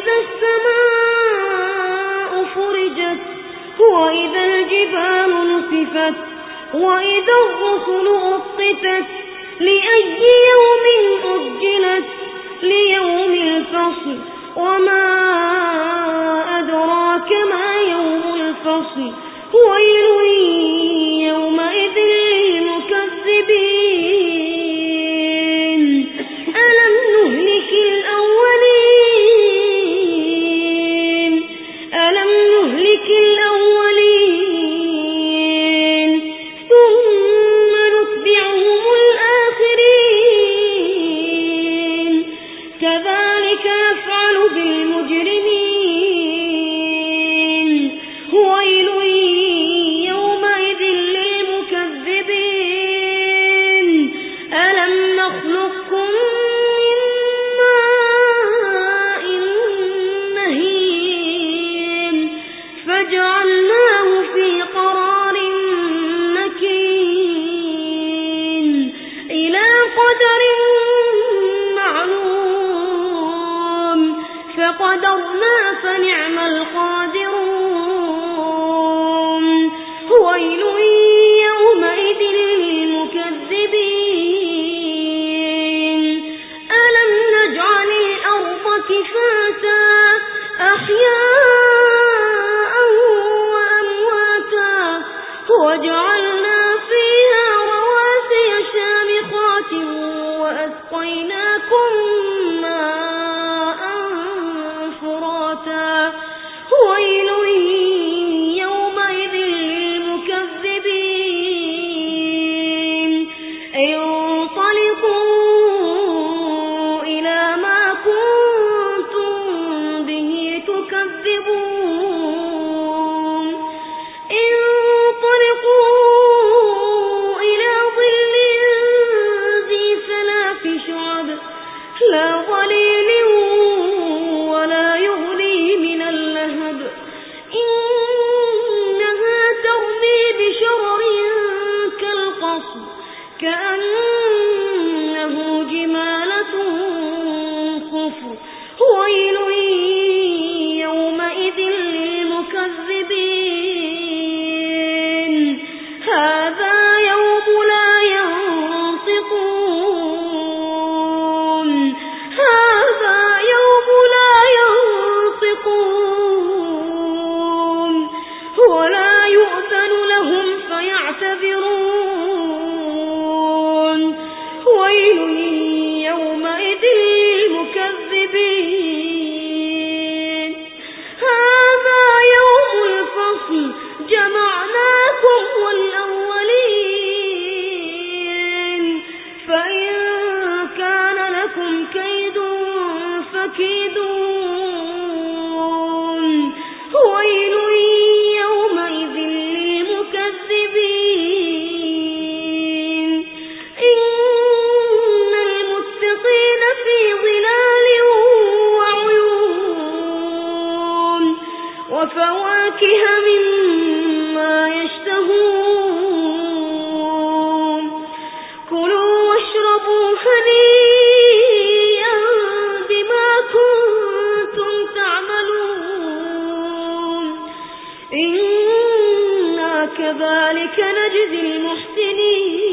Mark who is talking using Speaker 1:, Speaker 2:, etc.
Speaker 1: وإذا السماء فرجت وإذا الجبال نصفت وإذا الرسل أقتت لأي يوم أجلت؟ ليوم الفصل. وما أدراك ما يوم الفصل؟ ويل كفاتا أحيانا kufru كيل كذلك نجزي المحسنين.